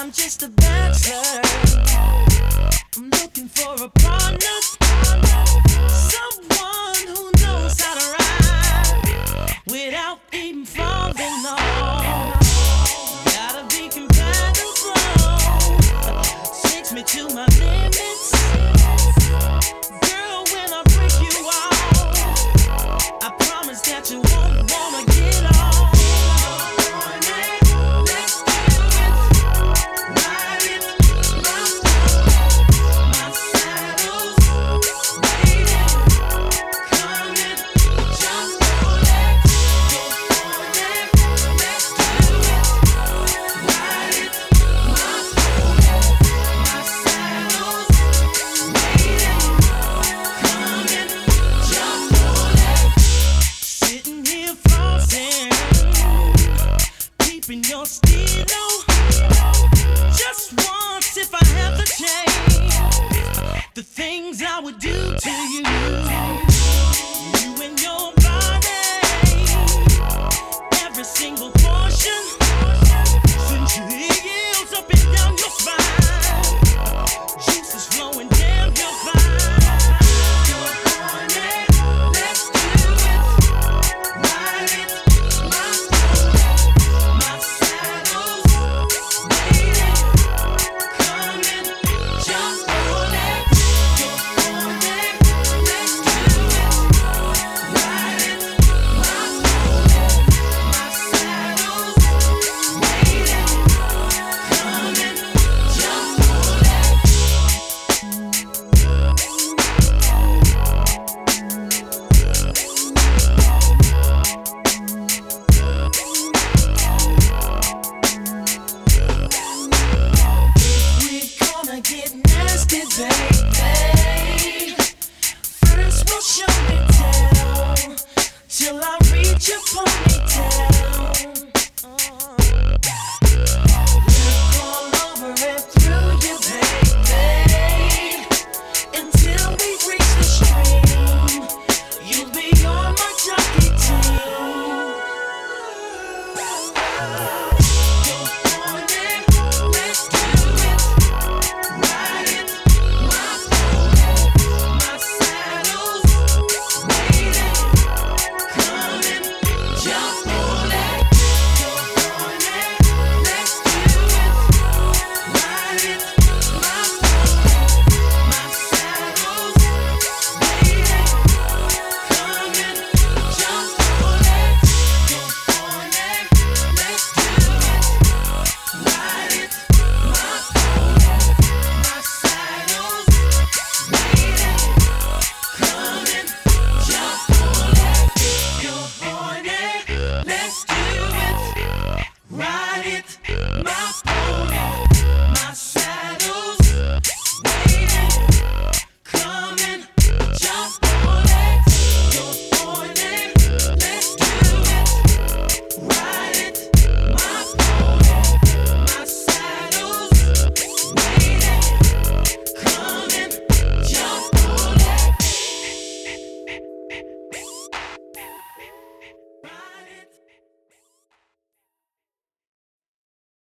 I'm just a bachelor for a problem. things I would do to you. reach your ponytail.